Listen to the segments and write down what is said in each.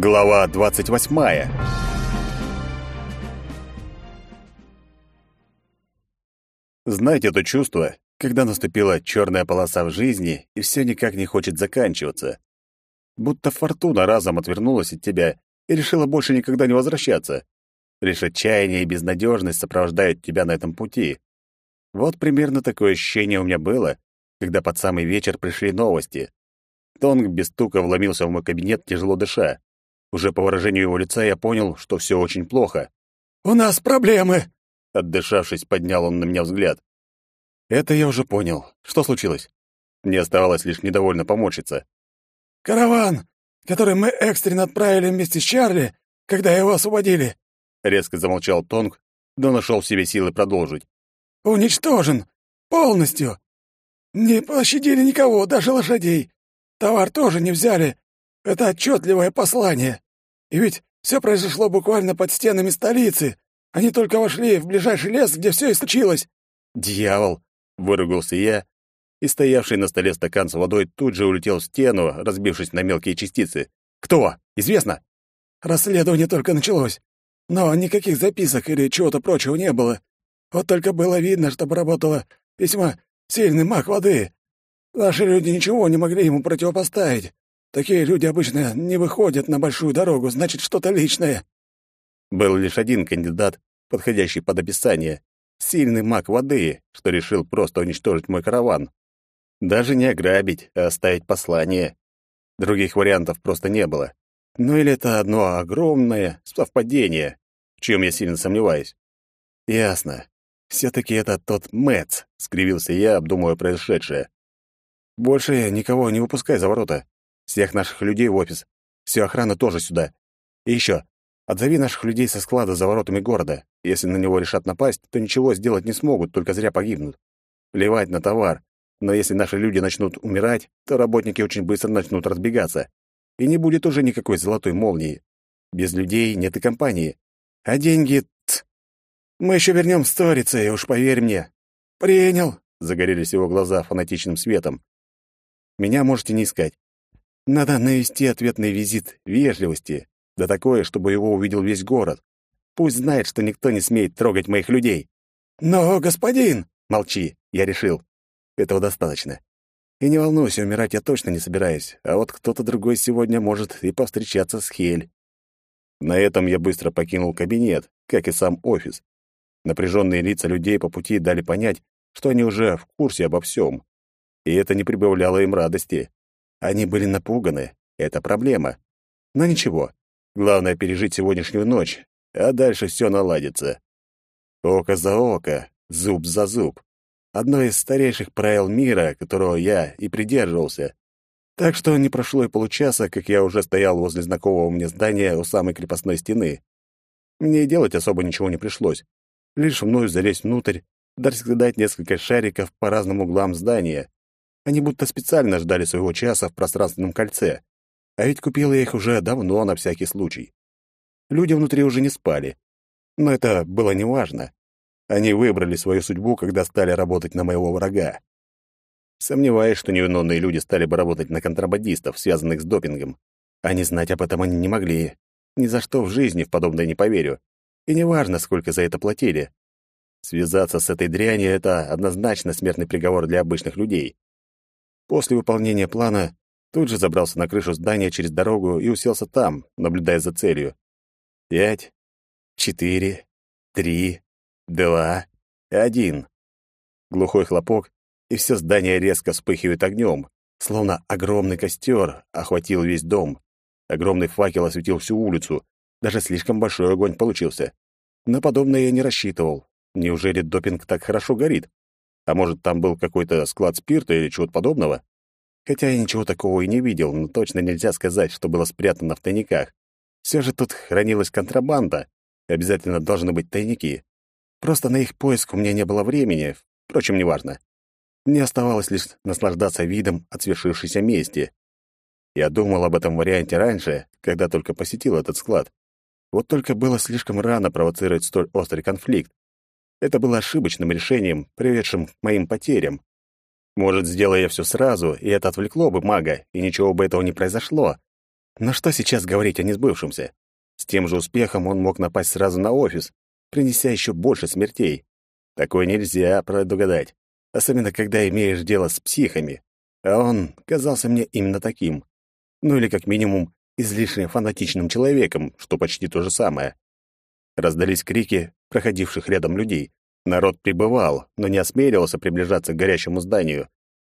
Глава 28. Знаете то чувство, когда наступила черная полоса в жизни, и все никак не хочет заканчиваться? Будто фортуна разом отвернулась от тебя и решила больше никогда не возвращаться. Лишь отчаяние и безнадежность сопровождают тебя на этом пути. Вот примерно такое ощущение у меня было, когда под самый вечер пришли новости. Тонг без стука вломился в мой кабинет, тяжело дыша. Уже по выражению его лица я понял, что все очень плохо. «У нас проблемы!» Отдышавшись, поднял он на меня взгляд. «Это я уже понял. Что случилось?» Мне оставалось лишь недовольно помочиться. «Караван, который мы экстренно отправили вместе с Чарли, когда его освободили!» Резко замолчал Тонг, но нашел в себе силы продолжить. «Уничтожен! Полностью! Не пощадили никого, даже лошадей! Товар тоже не взяли, это отчетливое послание. И ведь все произошло буквально под стенами столицы. Они только вошли в ближайший лес, где все и случилось. Дьявол! выругался я, и стоявший на столе стакан с водой тут же улетел в стену, разбившись на мелкие частицы. Кто? Известно? Расследование только началось. Но никаких записок или чего-то прочего не было. Вот только было видно, что поработала весьма сильный маг воды. Наши люди ничего не могли ему противопоставить. Такие люди обычно не выходят на большую дорогу, значит, что-то личное. Был лишь один кандидат, подходящий под описание. Сильный маг воды, что решил просто уничтожить мой караван. Даже не ограбить, а оставить послание. Других вариантов просто не было. Ну или это одно огромное совпадение, в чем я сильно сомневаюсь. Ясно. Все-таки это тот Мэтц, скривился я, обдумывая происшедшее. Больше никого не выпускай за ворота. Всех наших людей в офис. Всю охрану тоже сюда. И еще. Отзови наших людей со склада за воротами города. Если на него решат напасть, то ничего сделать не смогут, только зря погибнут. Плевать на товар. Но если наши люди начнут умирать, то работники очень быстро начнут разбегаться. И не будет уже никакой золотой молнии. Без людей нет и компании. А деньги... Ц. Мы еще вернем сторицей, уж поверь мне. Принял. Загорелись его глаза фанатичным светом. Меня можете не искать. Надо навести ответный визит вежливости, да такое, чтобы его увидел весь город. Пусть знает, что никто не смеет трогать моих людей. Но, господин, молчи, я решил. Этого достаточно. И не волнуйся, умирать я точно не собираюсь, а вот кто-то другой сегодня может и повстречаться с Хель. На этом я быстро покинул кабинет, как и сам офис. Напряженные лица людей по пути дали понять, что они уже в курсе обо всем. И это не прибавляло им радости. Они были напуганы. Это проблема. Но ничего. Главное — пережить сегодняшнюю ночь, а дальше все наладится. Око за око, зуб за зуб. Одно из старейших правил мира, которого я и придерживался. Так что не прошло и получаса, как я уже стоял возле знакомого мне здания у самой крепостной стены. Мне делать особо ничего не пришлось. Лишь вновь залезть внутрь, да раскидать несколько шариков по разным углам здания. Они будто специально ждали своего часа в пространственном кольце. А ведь купил я их уже давно на всякий случай. Люди внутри уже не спали. Но это было неважно. Они выбрали свою судьбу, когда стали работать на моего врага. Сомневаюсь, что невиновные люди стали бы работать на контрабандистов, связанных с допингом. А не знать об этом они не могли. Ни за что в жизни в подобное не поверю. И неважно, сколько за это платили. Связаться с этой дрянью — это однозначно смертный приговор для обычных людей. После выполнения плана тут же забрался на крышу здания через дорогу и уселся там, наблюдая за целью. Пять, четыре, три, два, один. Глухой хлопок, и все здание резко вспыхивает огнем, словно огромный костер охватил весь дом. Огромный факел осветил всю улицу. Даже слишком большой огонь получился. На подобное я не рассчитывал. Неужели допинг так хорошо горит? А может, там был какой-то склад спирта или чего-то подобного? Хотя я ничего такого и не видел, но точно нельзя сказать, что было спрятано в тайниках. Все же тут хранилась контрабанда. Обязательно должны быть тайники. Просто на их поиск у меня не было времени. Впрочем, неважно. Мне оставалось лишь наслаждаться видом от свершившейся мести. Я думал об этом варианте раньше, когда только посетил этот склад. Вот только было слишком рано провоцировать столь острый конфликт. Это было ошибочным решением, приведшим к моим потерям. Может, сделая я все сразу, и это отвлекло бы мага, и ничего бы этого не произошло. Но что сейчас говорить о несбывшемся? С тем же успехом он мог напасть сразу на офис, принеся еще больше смертей. Такое нельзя предугадать, особенно когда имеешь дело с психами. А он казался мне именно таким. Ну или как минимум излишне фанатичным человеком, что почти то же самое. Раздались крики проходивших рядом людей. Народ прибывал, но не осмеливался приближаться к горящему зданию.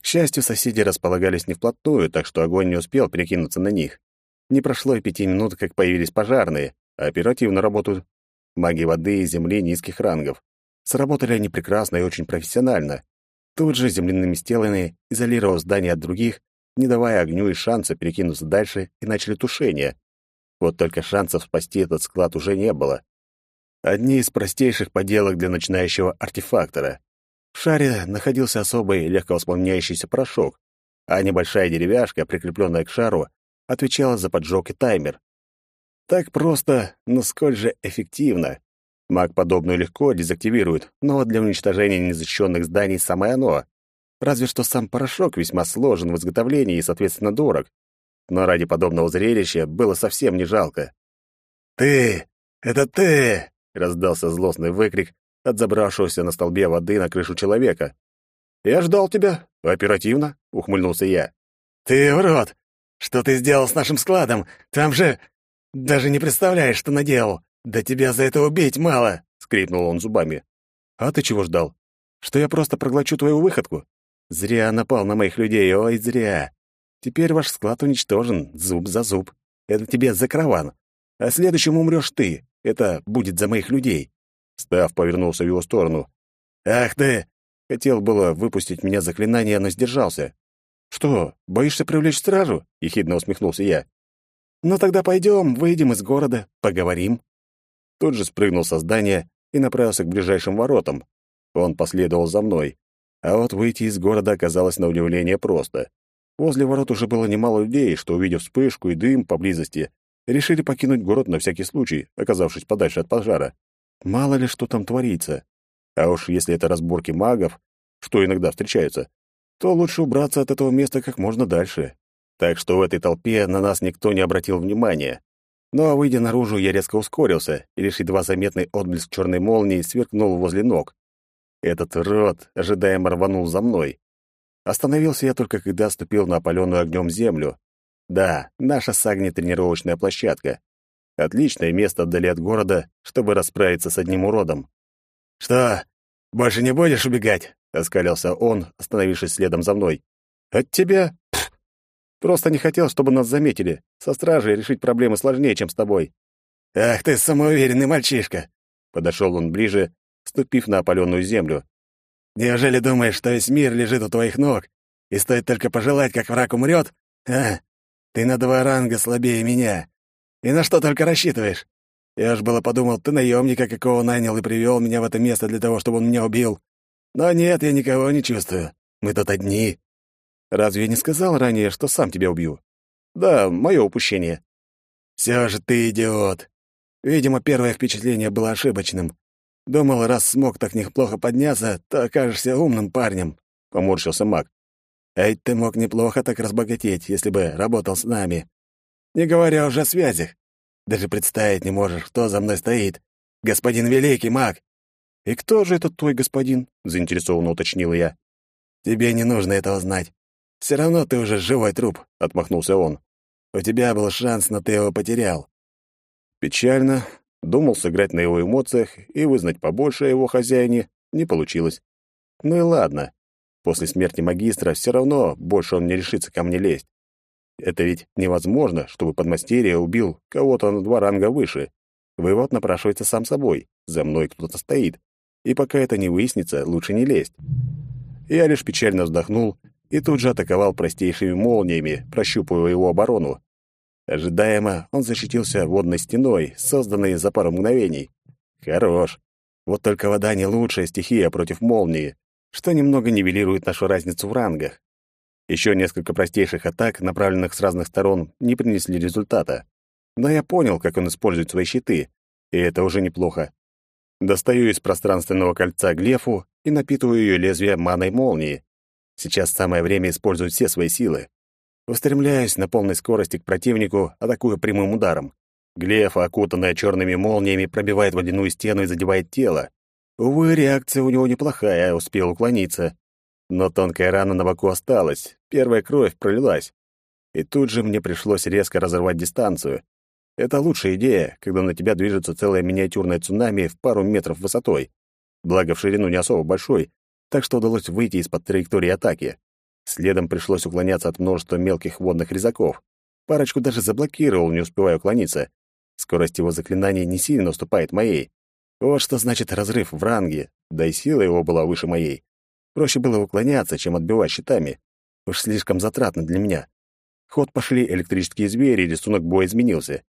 К счастью, соседи располагались не вплотную, так что огонь не успел перекинуться на них. Не прошло и пяти минут, как появились пожарные, а оперативно работают маги воды и земли низких рангов. Сработали они прекрасно и очень профессионально. Тут же земляными стелами, изолировав здание от других, не давая огню и шанса перекинуться дальше, и начали тушение. Вот только шансов спасти этот склад уже не было. Одни из простейших поделок для начинающего артефактора. В шаре находился особый легковоспламеняющийся порошок, а небольшая деревяшка, прикрепленная к шару, отвечала за поджог и таймер. Так просто, но сколь же эффективно. Маг подобную легко дезактивирует, но для уничтожения незащищенных зданий самое оно. Разве что сам порошок весьма сложен в изготовлении и, соответственно, дорог. Но ради подобного зрелища было совсем не жалко. «Ты! Это ты!» — раздался злостный выкрик от забравшегося на столбе воды на крышу человека. «Я ждал тебя. Оперативно», — ухмыльнулся я. «Ты урод! Что ты сделал с нашим складом? Там же... Даже не представляешь, что наделал. Да тебя за это убить мало!» — скрипнул он зубами. «А ты чего ждал? Что я просто проглочу твою выходку? Зря напал на моих людей, ой, зря. Теперь ваш склад уничтожен, зуб за зуб. Это тебе за караван. А следующим умрёшь ты. Это будет за моих людей». Став повернулся в его сторону. «Ах ты!» Хотел было выпустить меня заклинание, но сдержался. «Что, боишься привлечь стражу?» — ехидно усмехнулся я. «Ну тогда пойдем, выйдем из города, поговорим». Тут же спрыгнул со здания и направился к ближайшим воротам. Он последовал за мной. А вот выйти из города оказалось на удивление просто. Возле ворот уже было немало людей, что, увидев вспышку и дым поблизости, решили покинуть город на всякий случай, оказавшись подальше от пожара. Мало ли что там творится. А уж если это разборки магов, что иногда встречаются, то лучше убраться от этого места как можно дальше. Так что в этой толпе на нас никто не обратил внимания. Но, выйдя наружу, я резко ускорился, и лишь едва заметный отблеск черной молнии сверкнул возле ног. Этот рот ожидаемо рванул за мной. Остановился я только, когда ступил на опаленную огнем землю. Да, наша с тренировочная площадка. Отличное место вдали от города, чтобы расправиться с одним уродом. «Что, больше не будешь убегать?» — оскалился он, остановившись следом за мной. «От тебя? Пф. Просто не хотел, чтобы нас заметили. Со стражей решить проблемы сложнее, чем с тобой». «Ах ты самоуверенный мальчишка!» Подошел он ближе, ступив на опаленную землю. «Неужели думаешь, что весь мир лежит у твоих ног, и стоит только пожелать, как враг умрет? А, ты на два ранга слабее меня. И на что только рассчитываешь? Я уж было подумал, ты наемника какого нанял и привел меня в это место для того, чтобы он меня убил. Но нет, я никого не чувствую. Мы тут одни. Разве я не сказал ранее, что сам тебя убью? Да, мое упущение. Все же ты идиот. Видимо, первое впечатление было ошибочным. Думал, раз смог так неплохо подняться, то окажешься умным парнем, — поморщился маг. Ведь ты мог неплохо так разбогатеть, если бы работал с нами. Не говоря уже о связях. Даже представить не можешь, кто за мной стоит. Господин Великий Маг. «И кто же этот твой господин?» — заинтересованно уточнил я. «Тебе не нужно этого знать. Все равно ты уже живой труп», — отмахнулся он. «У тебя был шанс, но ты его потерял». Печально. Думал сыграть на его эмоциях и вызнать побольше о его хозяине. Не получилось. Ну и ладно. После смерти магистра все равно больше он не решится ко мне лезть. Это ведь невозможно, чтобы подмастерье убил кого-то на два ранга выше. Вывод напрашивается сам собой. За мной кто-то стоит. И пока это не выяснится, лучше не лезть. Я лишь печально вздохнул и тут же атаковал простейшими молниями, прощупывая его оборону. Ожидаемо он защитился водной стеной, созданной за пару мгновений. Хорош. Вот только вода не лучшая стихия против молнии, что немного нивелирует нашу разницу в рангах. Еще несколько простейших атак, направленных с разных сторон, не принесли результата. Но я понял, как он использует свои щиты, и это уже неплохо. Достаю из пространственного кольца глефу и напитываю ее лезвие маной молнии. Сейчас самое время использовать все свои силы. Устремляюсь на полной скорости к противнику, атакуя прямым ударом. Глефа, окутанная черными молниями, пробивает водяную стену и задевает тело. Увы, реакция у него неплохая, успел уклониться. Но тонкая рана на боку осталась, первая кровь пролилась. И тут же мне пришлось резко разорвать дистанцию. Это лучшая идея, когда на тебя движется целая миниатюрная цунами в пару метров высотой. Благо, в ширину не особо большой, так что удалось выйти из-под траектории атаки. Следом пришлось уклоняться от множества мелких водных резаков. Парочку даже заблокировал, не успевая уклониться. Скорость его заклинаний не сильно уступает моей. Вот что значит разрыв в ранге, да и сила его была выше моей. Проще было уклоняться, чем отбивать щитами. Уж слишком затратно для меня. Ход пошли электрические звери, и рисунок боя изменился.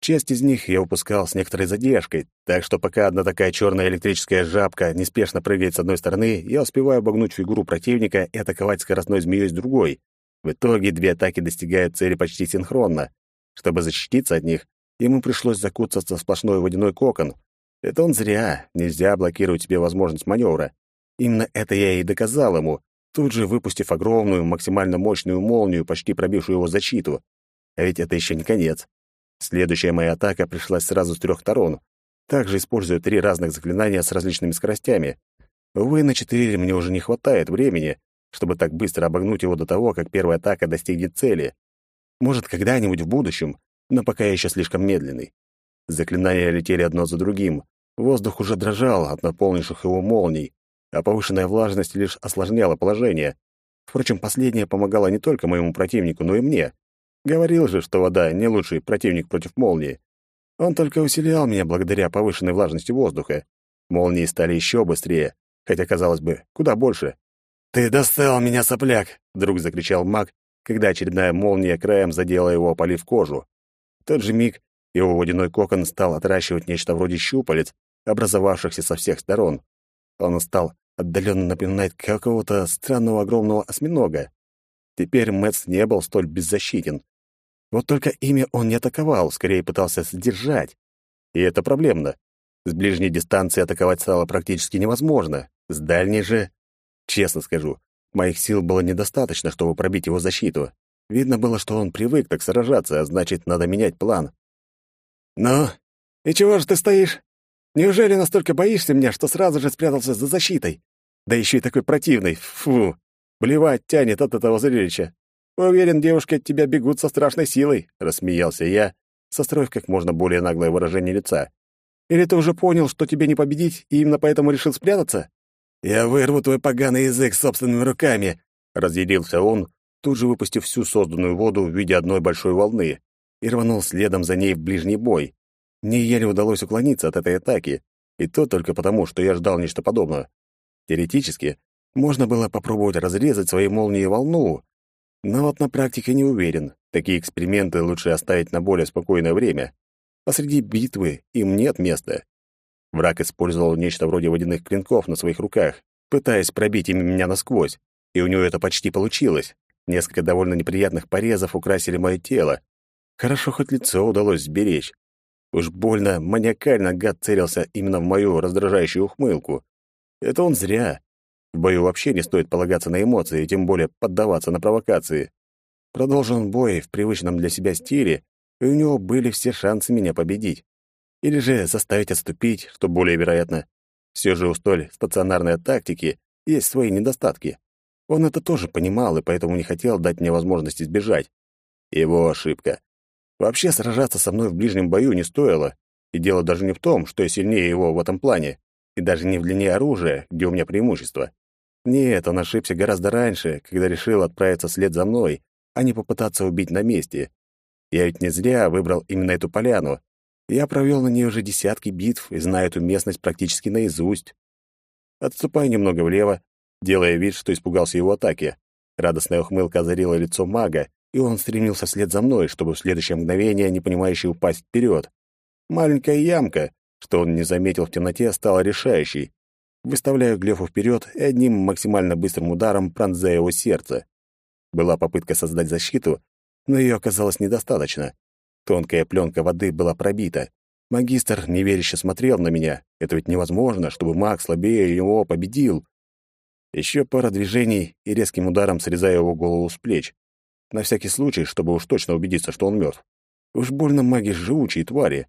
Часть из них я выпускал с некоторой задержкой, так что пока одна такая черная электрическая жабка неспешно прыгает с одной стороны, я успеваю обогнуть фигуру противника и атаковать скоростной змеей с другой. В итоге две атаки достигают цели почти синхронно. Чтобы защититься от них, ему пришлось закутаться в сплошной водяной кокон. Это он зря, нельзя блокировать себе возможность маневра. Именно это я и доказал ему, тут же выпустив огромную, максимально мощную молнию, почти пробившую его защиту. А ведь это еще не конец. Следующая моя атака пришлась сразу с трех сторон. Также используя три разных заклинания с различными скоростями. Увы, на четыре мне уже не хватает времени, чтобы так быстро обогнуть его до того, как первая атака достигнет цели. Может, когда-нибудь в будущем, но пока я еще слишком медленный. Заклинания летели одно за другим. Воздух уже дрожал от наполнивших его молний а повышенная влажность лишь осложняла положение. Впрочем, последнее помогало не только моему противнику, но и мне. Говорил же, что вода — не лучший противник против молнии. Он только усилял меня благодаря повышенной влажности воздуха. Молнии стали еще быстрее, хотя, казалось бы, куда больше. «Ты достал меня, сопляк!» — вдруг закричал маг, когда очередная молния краем задела его, опалив кожу. В тот же миг его водяной кокон стал отращивать нечто вроде щупалец, образовавшихся со всех сторон. Он стал отдаленно напоминает какого-то странного огромного осьминога. Теперь Мэтс не был столь беззащитен. Вот только ими он не атаковал, скорее пытался сдержать. И это проблемно. С ближней дистанции атаковать стало практически невозможно. С дальней же... Честно скажу, моих сил было недостаточно, чтобы пробить его защиту. Видно было, что он привык так сражаться, а значит, надо менять план. «Ну, и чего же ты стоишь? Неужели настолько боишься меня, что сразу же спрятался за защитой? Да еще и такой противный. Фу. Блевать тянет от этого зрелища. Уверен, девушки от тебя бегут со страшной силой, рассмеялся я, состроив как можно более наглое выражение лица. Или ты уже понял, что тебе не победить, и именно поэтому решил спрятаться? Я вырву твой поганый язык собственными руками, разъярился он, тут же выпустив всю созданную воду в виде одной большой волны и рванул следом за ней в ближний бой. Мне еле удалось уклониться от этой атаки, и то только потому, что я ждал нечто подобное. Теоретически, можно было попробовать разрезать своей молнией волну, но вот на практике не уверен. Такие эксперименты лучше оставить на более спокойное время. Посреди битвы им нет места. Враг использовал нечто вроде водяных клинков на своих руках, пытаясь пробить ими меня насквозь, и у него это почти получилось. Несколько довольно неприятных порезов украсили мое тело. Хорошо хоть лицо удалось сберечь. Уж больно маниакально гад целился именно в мою раздражающую ухмылку. Это он зря. В бою вообще не стоит полагаться на эмоции, тем более поддаваться на провокации. Продолжил бой в привычном для себя стиле, и у него были все шансы меня победить. Или же заставить отступить, что более вероятно. Все же у столь стационарной тактики есть свои недостатки. Он это тоже понимал и поэтому не хотел дать мне возможность избежать. Его ошибка. Вообще сражаться со мной в ближнем бою не стоило. И дело даже не в том, что я сильнее его в этом плане, и даже не в длине оружия, где у меня преимущество. Нет, он ошибся гораздо раньше, когда решил отправиться вслед за мной, а не попытаться убить на месте. Я ведь не зря выбрал именно эту поляну. Я провел на ней уже десятки битв и знаю эту местность практически наизусть. Отступаю немного влево, делая вид, что испугался его атаки. Радостная ухмылка озарила лицо мага, и он стремился вслед за мной, чтобы в следующее мгновение непонимающе упасть вперед. Маленькая ямка, что он не заметил в темноте, стала решающей. Выставляю Глефу вперед и одним максимально быстрым ударом пронзаю его сердце. Была попытка создать защиту, но ее оказалось недостаточно. Тонкая пленка воды была пробита. Магистр неверяще смотрел на меня. Это ведь невозможно, чтобы маг слабее его победил. Еще пара движений и резким ударом срезаю его голову с плеч. На всякий случай, чтобы уж точно убедиться, что он мертв. Уж больно маги живучие твари.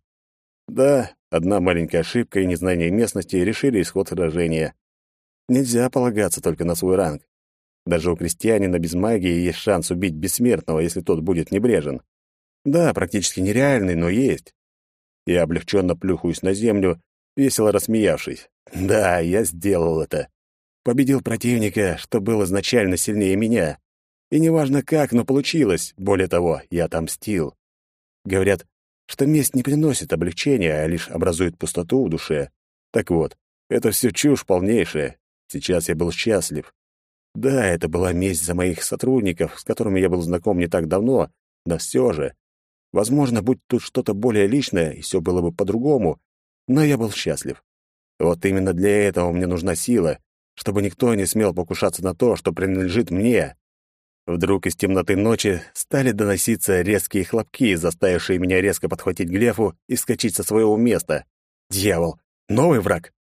Да, одна маленькая ошибка и незнание местности решили исход сражения. Нельзя полагаться только на свой ранг. Даже у крестьянина без магии есть шанс убить бессмертного, если тот будет небрежен. Да, практически нереальный, но есть. Я облегченно плюхаюсь на землю, весело рассмеявшись. Да, я сделал это. Победил противника, что был изначально сильнее меня. И неважно как, но получилось. Более того, я отомстил. Говорят, что месть не приносит облегчения, а лишь образует пустоту в душе. Так вот, это все чушь полнейшая. Сейчас я был счастлив. Да, это была месть за моих сотрудников, с которыми я был знаком не так давно, но все же. Возможно, будь тут что-то более личное, и все было бы по-другому, но я был счастлив. Вот именно для этого мне нужна сила, чтобы никто не смел покушаться на то, что принадлежит мне. Вдруг из темноты ночи стали доноситься резкие хлопки, заставившие меня резко подхватить Глефу и скачать со своего места. Дьявол! Новый враг!